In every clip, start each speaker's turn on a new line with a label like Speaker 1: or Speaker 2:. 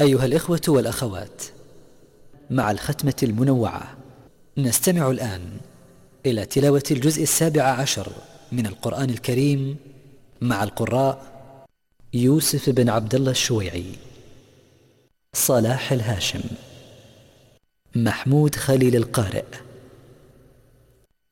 Speaker 1: أيها الإخوة والأخوات مع الختمة المنوعة نستمع الآن إلى تلاوة الجزء السابع عشر من القرآن الكريم مع القراء يوسف بن عبد الله الشويعي صلاح الهاشم محمود خليل القارئ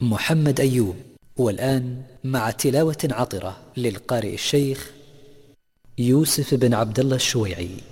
Speaker 1: محمد أيوب والآن مع تلاوة عطرة للقارئ الشيخ يوسف بن عبد الله الشويعي.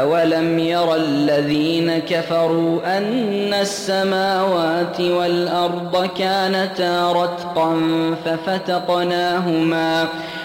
Speaker 2: أولم ير الذين كفروا أن السماوات والأرض كانتا رتقا ففتقناهما